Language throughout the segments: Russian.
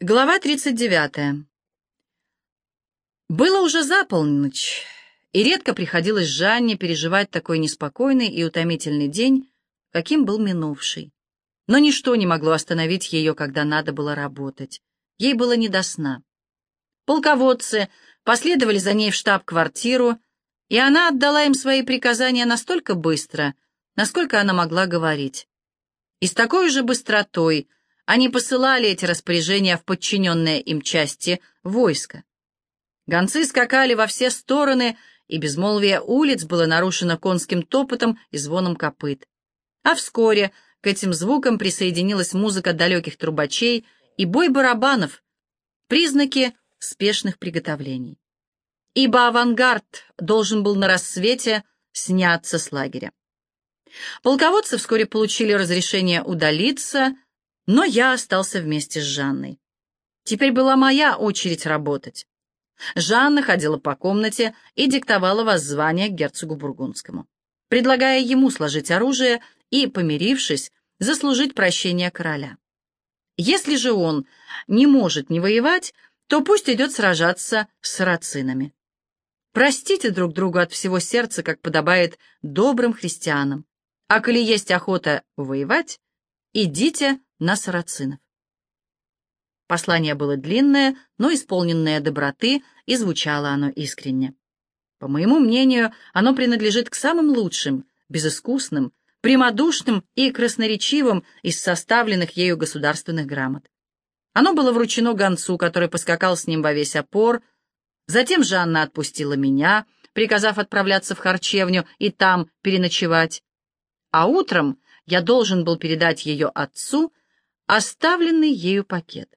Глава 39. Было уже за полночь, и редко приходилось Жанне переживать такой неспокойный и утомительный день, каким был минувший. Но ничто не могло остановить ее, когда надо было работать. Ей было не до сна. Полководцы последовали за ней в штаб-квартиру, и она отдала им свои приказания настолько быстро, насколько она могла говорить. И с такой же быстротой — они посылали эти распоряжения в подчиненные им части войска. Гонцы скакали во все стороны, и безмолвие улиц было нарушено конским топотом и звоном копыт. А вскоре к этим звукам присоединилась музыка далеких трубачей и бой барабанов, признаки спешных приготовлений. Ибо авангард должен был на рассвете сняться с лагеря. Полководцы вскоре получили разрешение удалиться, но я остался вместе с Жанной. Теперь была моя очередь работать. Жанна ходила по комнате и диктовала воззвание герцогу Бургундскому, предлагая ему сложить оружие и, помирившись, заслужить прощение короля. Если же он не может не воевать, то пусть идет сражаться с сарацинами. Простите друг другу от всего сердца, как подобает добрым христианам. А коли есть охота воевать, идите на сарацинов. Послание было длинное, но исполненное доброты, и звучало оно искренне. По моему мнению, оно принадлежит к самым лучшим, безыскусным, прямодушным и красноречивым из составленных ею государственных грамот. Оно было вручено гонцу, который поскакал с ним во весь опор. Затем Жанна отпустила меня, приказав отправляться в харчевню и там переночевать. А утром я должен был передать ее отцу оставленный ею пакет.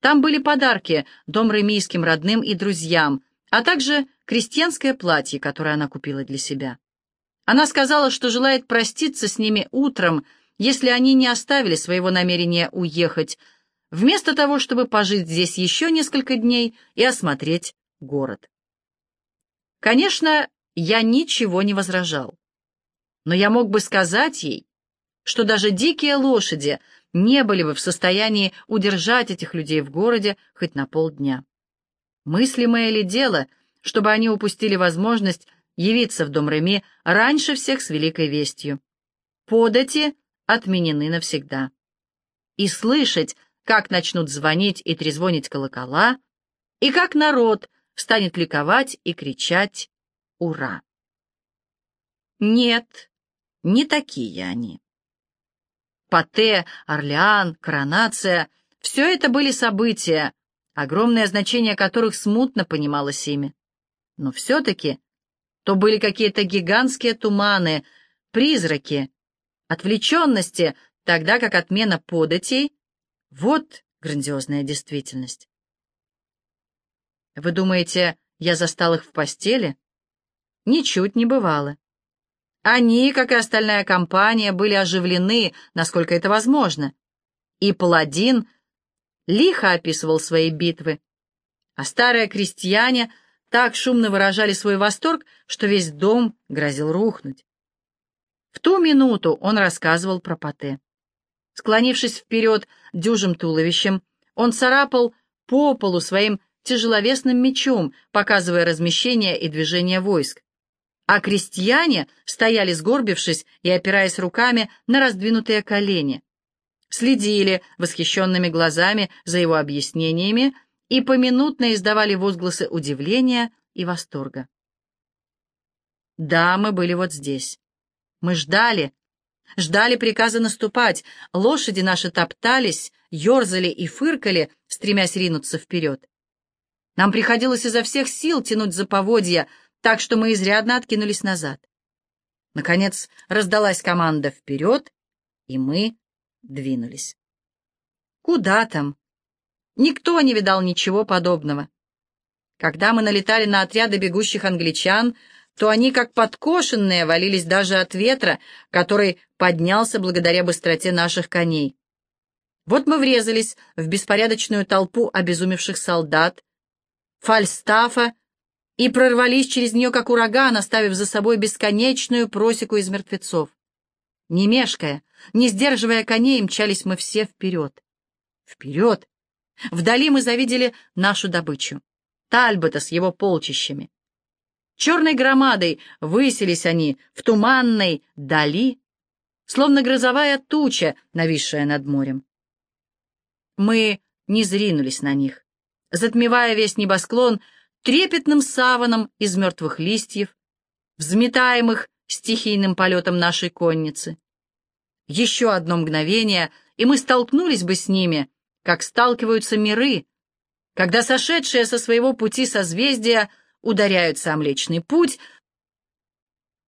Там были подарки дом ремийским родным и друзьям, а также крестьянское платье, которое она купила для себя. Она сказала, что желает проститься с ними утром, если они не оставили своего намерения уехать, вместо того, чтобы пожить здесь еще несколько дней и осмотреть город. Конечно, я ничего не возражал. Но я мог бы сказать ей, что даже дикие лошади не были бы в состоянии удержать этих людей в городе хоть на полдня. Мыслимое ли дело, чтобы они упустили возможность явиться в дом Реми раньше всех с великой вестью? Подати отменены навсегда. И слышать, как начнут звонить и трезвонить колокола, и как народ станет ликовать и кричать «Ура!». Нет, не такие они. Пате, Орлеан, коронация — все это были события, огромное значение которых смутно понималось ими. Но все-таки то были какие-то гигантские туманы, призраки, отвлеченности, тогда как отмена податей — вот грандиозная действительность. Вы думаете, я застал их в постели? Ничуть не бывало. Они, как и остальная компания, были оживлены, насколько это возможно. И паладин лихо описывал свои битвы. А старые крестьяне так шумно выражали свой восторг, что весь дом грозил рухнуть. В ту минуту он рассказывал про Пате. Склонившись вперед дюжим туловищем, он царапал по полу своим тяжеловесным мечом, показывая размещение и движение войск а крестьяне стояли сгорбившись и опираясь руками на раздвинутые колени, следили восхищенными глазами за его объяснениями и поминутно издавали возгласы удивления и восторга. Да, мы были вот здесь. Мы ждали, ждали приказа наступать, лошади наши топтались, ерзали и фыркали, стремясь ринуться вперед. Нам приходилось изо всех сил тянуть за поводья, так что мы изрядно откинулись назад. Наконец раздалась команда «Вперед!» и мы двинулись. Куда там? Никто не видал ничего подобного. Когда мы налетали на отряды бегущих англичан, то они, как подкошенные, валились даже от ветра, который поднялся благодаря быстроте наших коней. Вот мы врезались в беспорядочную толпу обезумевших солдат, Фальстафа и прорвались через нее, как ураган, оставив за собой бесконечную просеку из мертвецов. Не мешкая, не сдерживая коней, мчались мы все вперед. Вперед! Вдали мы завидели нашу добычу. Тальбота с его полчищами. Черной громадой высились они в туманной дали, словно грозовая туча, нависшая над морем. Мы не зринулись на них, затмевая весь небосклон трепетным саваном из мертвых листьев, взметаемых стихийным полетом нашей конницы. Еще одно мгновение, и мы столкнулись бы с ними, как сталкиваются миры, когда сошедшие со своего пути созвездия ударяются о Млечный Путь,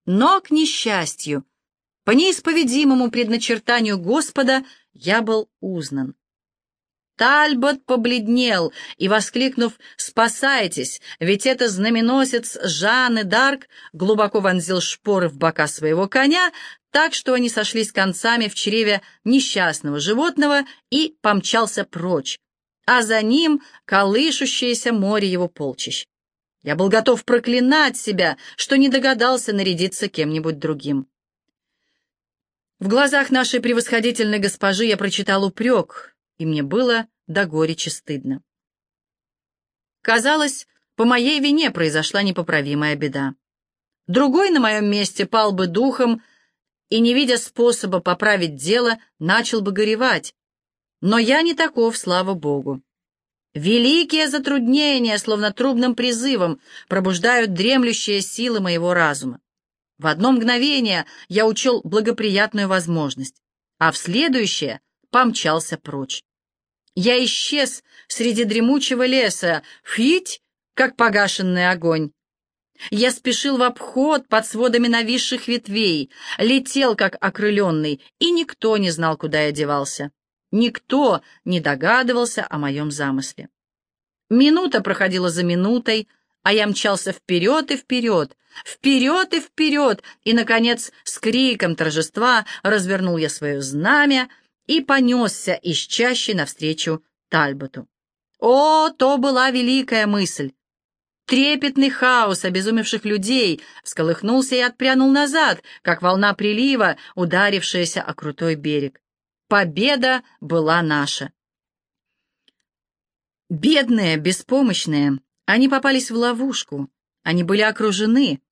но, к несчастью, по неисповедимому предначертанию Господа я был узнан. Тальбот побледнел и, воскликнув «Спасайтесь!», ведь это знаменосец Жанны Дарк глубоко вонзил шпоры в бока своего коня, так что они сошлись концами в чреве несчастного животного и помчался прочь, а за ним колышущееся море его полчищ. Я был готов проклинать себя, что не догадался нарядиться кем-нибудь другим. В глазах нашей превосходительной госпожи я прочитал упрек, и мне было до горечи стыдно. Казалось, по моей вине произошла непоправимая беда. Другой на моем месте пал бы духом и, не видя способа поправить дело, начал бы горевать. Но я не таков, слава Богу. Великие затруднения, словно трубным призывом, пробуждают дремлющие силы моего разума. В одно мгновение я учел благоприятную возможность, а в следующее помчался прочь. Я исчез среди дремучего леса, фить, как погашенный огонь. Я спешил в обход под сводами нависших ветвей, летел, как окрыленный, и никто не знал, куда я девался. Никто не догадывался о моем замысле. Минута проходила за минутой, а я мчался вперед и вперед, вперед и вперед, и, наконец, с криком торжества развернул я свое знамя и понесся из чащи навстречу Тальботу. О, то была великая мысль! Трепетный хаос обезумевших людей всколыхнулся и отпрянул назад, как волна прилива, ударившаяся о крутой берег. Победа была наша. Бедные, беспомощные, они попались в ловушку, они были окружены,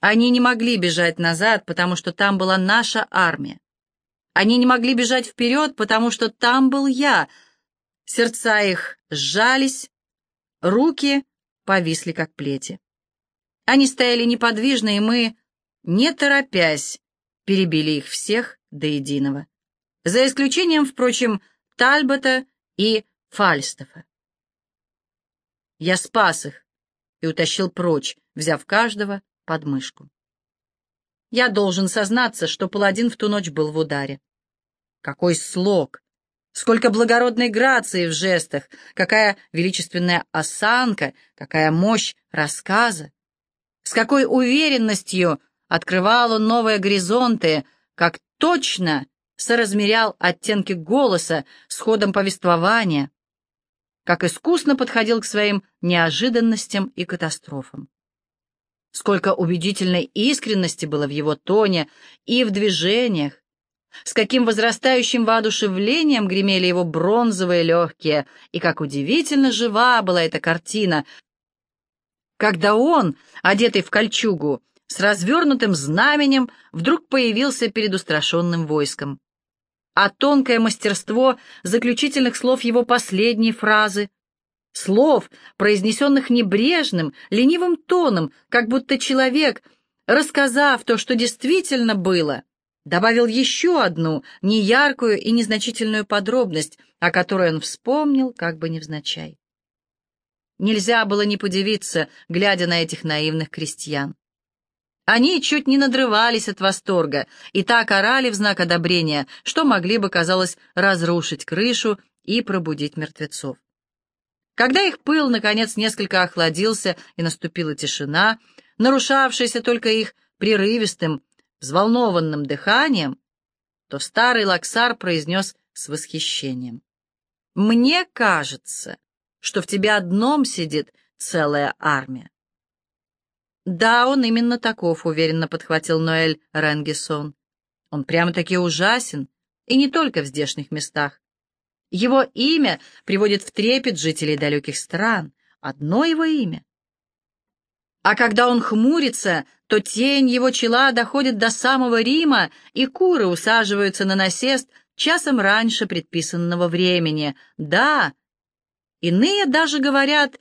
они не могли бежать назад, потому что там была наша армия. Они не могли бежать вперед, потому что там был я. Сердца их сжались, руки повисли, как плети. Они стояли неподвижно, и мы, не торопясь, перебили их всех до единого. За исключением, впрочем, Тальбота и Фальстафа. Я спас их и утащил прочь, взяв каждого под мышку. Я должен сознаться, что паладин в ту ночь был в ударе. Какой слог! Сколько благородной грации в жестах, какая величественная осанка, какая мощь рассказа! С какой уверенностью открывал он новые горизонты, как точно соразмерял оттенки голоса с ходом повествования, как искусно подходил к своим неожиданностям и катастрофам. Сколько убедительной искренности было в его тоне и в движениях, с каким возрастающим воодушевлением гремели его бронзовые легкие, и как удивительно жива была эта картина, когда он, одетый в кольчугу, с развернутым знаменем, вдруг появился перед устрашенным войском. А тонкое мастерство заключительных слов его последней фразы, слов, произнесенных небрежным, ленивым тоном, как будто человек, рассказав то, что действительно было, добавил еще одну неяркую и незначительную подробность, о которой он вспомнил, как бы невзначай. Нельзя было не подивиться, глядя на этих наивных крестьян. Они чуть не надрывались от восторга и так орали в знак одобрения, что могли бы, казалось, разрушить крышу и пробудить мертвецов. Когда их пыл, наконец, несколько охладился и наступила тишина, нарушавшаяся только их прерывистым, взволнованным дыханием, то старый Лаксар произнес с восхищением. «Мне кажется, что в тебе одном сидит целая армия». «Да, он именно таков», — уверенно подхватил Ноэль Ренгисон. «Он прямо-таки ужасен, и не только в здешних местах. Его имя приводит в трепет жителей далеких стран. Одно его имя. А когда он хмурится, то тень его чела доходит до самого Рима, и куры усаживаются на насест часом раньше предписанного времени. Да, иные даже говорят,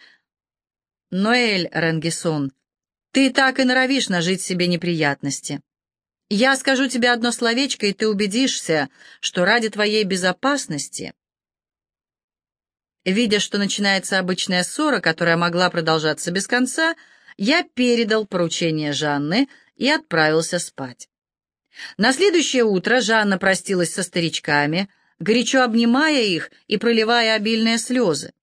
«Ноэль Ренгисон, ты так и норовишь нажить себе неприятности. Я скажу тебе одно словечко, и ты убедишься, что ради твоей безопасности...» Видя, что начинается обычная ссора, которая могла продолжаться без конца, я передал поручение Жанны и отправился спать. На следующее утро Жанна простилась со старичками, горячо обнимая их и проливая обильные слезы.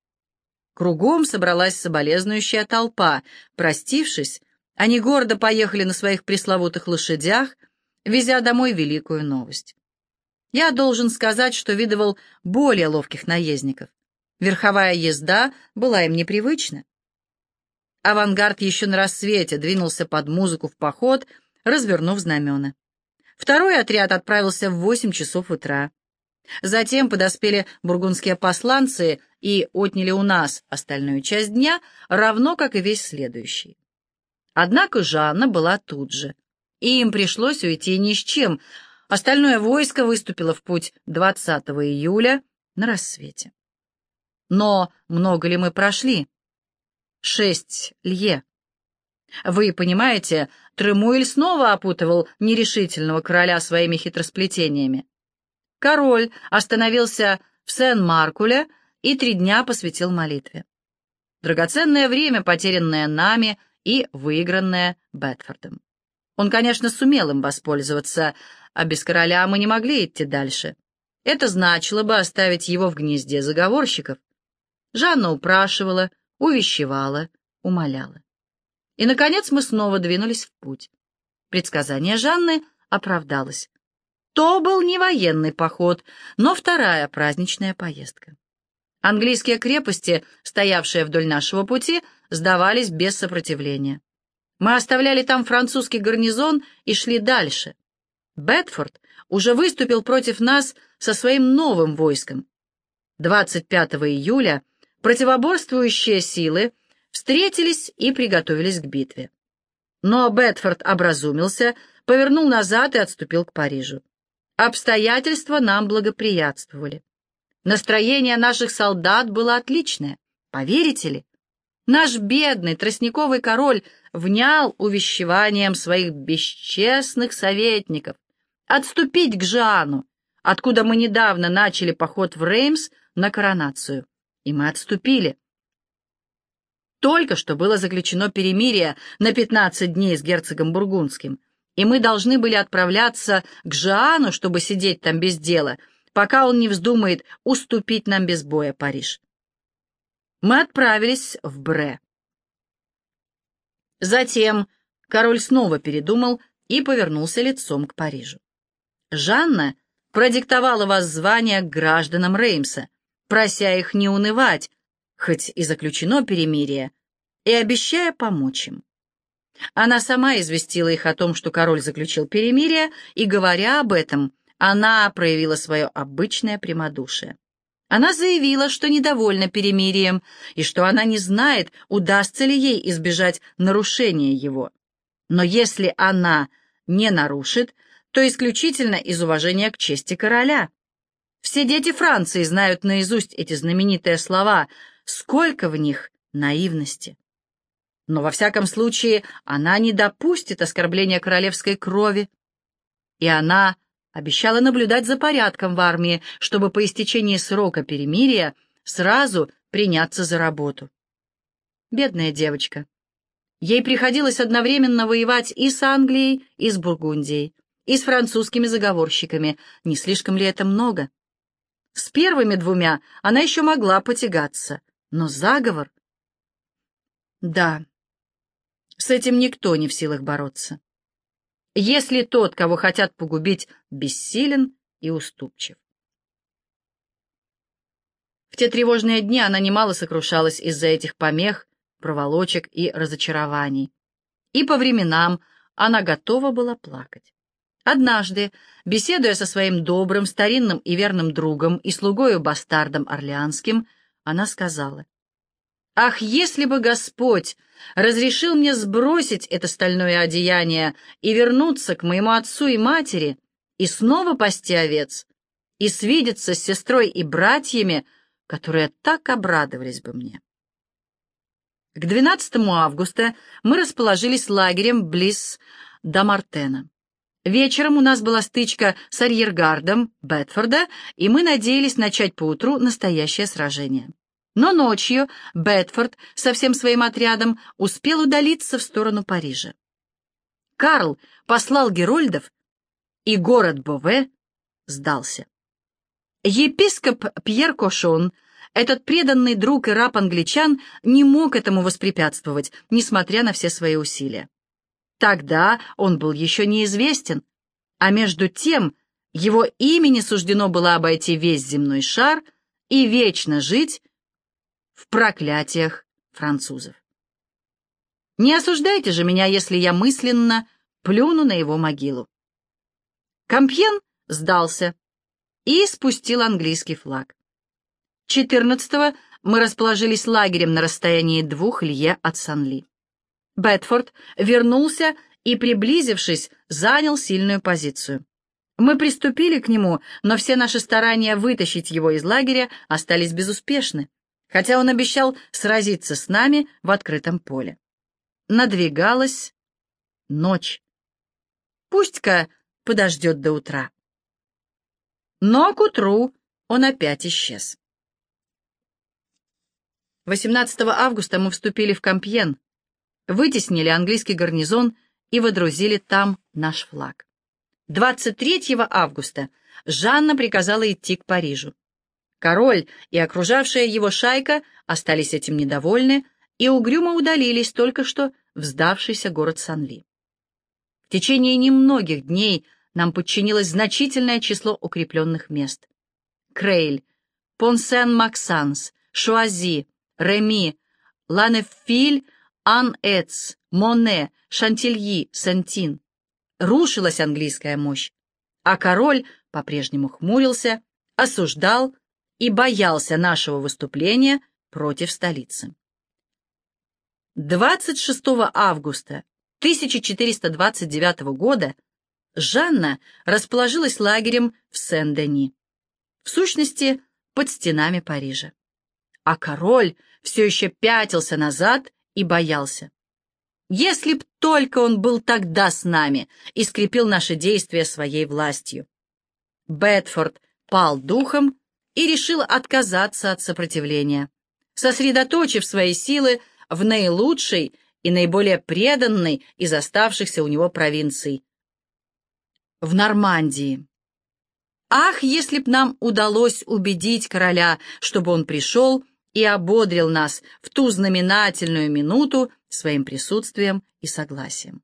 Кругом собралась соболезнующая толпа. Простившись, они гордо поехали на своих пресловутых лошадях, везя домой великую новость. Я должен сказать, что видывал более ловких наездников. Верховая езда была им непривычна. Авангард еще на рассвете двинулся под музыку в поход, развернув знамена. Второй отряд отправился в восемь часов утра. Затем подоспели бургундские посланцы и отняли у нас остальную часть дня, равно как и весь следующий. Однако Жанна была тут же, и им пришлось уйти ни с чем. Остальное войско выступило в путь 20 июля на рассвете. Но много ли мы прошли? Шесть лье. Вы понимаете, Тремуэль снова опутывал нерешительного короля своими хитросплетениями. Король остановился в Сен-Маркуле и три дня посвятил молитве. Драгоценное время, потерянное нами и выигранное Бетфордом. Он, конечно, сумел им воспользоваться, а без короля мы не могли идти дальше. Это значило бы оставить его в гнезде заговорщиков. Жанна упрашивала, увещевала, умоляла. И, наконец, мы снова двинулись в путь. Предсказание Жанны оправдалось. То был не военный поход, но вторая праздничная поездка. Английские крепости, стоявшие вдоль нашего пути, сдавались без сопротивления. Мы оставляли там французский гарнизон и шли дальше. Бетфорд уже выступил против нас со своим новым войском. 25 июля противоборствующие силы встретились и приготовились к битве. Но Бетфорд образумился, повернул назад и отступил к Парижу. Обстоятельства нам благоприятствовали. Настроение наших солдат было отличное. Поверите ли? Наш бедный тростниковый король внял увещеванием своих бесчестных советников отступить к Жану, откуда мы недавно начали поход в Реймс на коронацию. И мы отступили. Только что было заключено перемирие на 15 дней с герцогом Бургундским, и мы должны были отправляться к Жану, чтобы сидеть там без дела, пока он не вздумает уступить нам без боя Париж. Мы отправились в Бре. Затем король снова передумал и повернулся лицом к Парижу. Жанна продиктовала воззвание к гражданам Реймса, прося их не унывать, хоть и заключено перемирие, и обещая помочь им. Она сама известила их о том, что король заключил перемирие, и, говоря об этом, она проявила свое обычное прямодушие. Она заявила, что недовольна перемирием и что она не знает, удастся ли ей избежать нарушения его. Но если она не нарушит, то исключительно из уважения к чести короля. Все дети Франции знают наизусть эти знаменитые слова, сколько в них наивности. Но во всяком случае она не допустит оскорбления королевской крови, и она обещала наблюдать за порядком в армии, чтобы по истечении срока перемирия сразу приняться за работу. Бедная девочка. Ей приходилось одновременно воевать и с Англией, и с Бургундией, и с французскими заговорщиками. Не слишком ли это много? С первыми двумя она еще могла потягаться, но заговор... Да, с этим никто не в силах бороться если тот, кого хотят погубить, бессилен и уступчив. В те тревожные дни она немало сокрушалась из-за этих помех, проволочек и разочарований. И по временам она готова была плакать. Однажды, беседуя со своим добрым, старинным и верным другом и слугою-бастардом Орлеанским, она сказала, «Ах, если бы Господь разрешил мне сбросить это стальное одеяние и вернуться к моему отцу и матери, и снова пасти овец, и свидеться с сестрой и братьями, которые так обрадовались бы мне». К 12 августа мы расположились лагерем близ Дамартена. Вечером у нас была стычка с арьергардом Бетфорда, и мы надеялись начать поутру настоящее сражение. Но ночью Бетфорд со всем своим отрядом успел удалиться в сторону Парижа. Карл послал Герольдов, и город Бове сдался. Епископ Пьер Кошон, этот преданный друг и раб англичан, не мог этому воспрепятствовать, несмотря на все свои усилия. Тогда он был еще неизвестен, а между тем его имени суждено было обойти весь земной шар и вечно жить в проклятиях французов. Не осуждайте же меня, если я мысленно плюну на его могилу. Кампьен сдался и спустил английский флаг. 14-го мы расположились лагерем на расстоянии двух лье от Санли. Бетфорд вернулся и, приблизившись, занял сильную позицию. Мы приступили к нему, но все наши старания вытащить его из лагеря остались безуспешны, хотя он обещал сразиться с нами в открытом поле. Надвигалась ночь. Пусть-ка подождет до утра. Но к утру он опять исчез. 18 августа мы вступили в Кампьен, вытеснили английский гарнизон и водрузили там наш флаг. 23 августа Жанна приказала идти к Парижу. Король и окружавшая его шайка остались этим недовольны и угрюмо удалились только что в сдавшийся город Санли. В течение немногих дней нам подчинилось значительное число укрепленных мест. Крейль, Понсен-Максанс, Шуази, Реми, Ланефиль Ан-Эц, Моне, Шантильи, Сентин. Рушилась английская мощь, а король по-прежнему хмурился, осуждал и боялся нашего выступления против столицы. 26 августа 1429 года Жанна расположилась лагерем в Сен-Дени, в сущности, под стенами Парижа. А король все еще пятился назад и боялся. Если б только он был тогда с нами и скрепил наши действия своей властью. Бетфорд пал духом и решил отказаться от сопротивления, сосредоточив свои силы в наилучшей и наиболее преданной из оставшихся у него провинций — в Нормандии. Ах, если б нам удалось убедить короля, чтобы он пришел и ободрил нас в ту знаменательную минуту своим присутствием и согласием.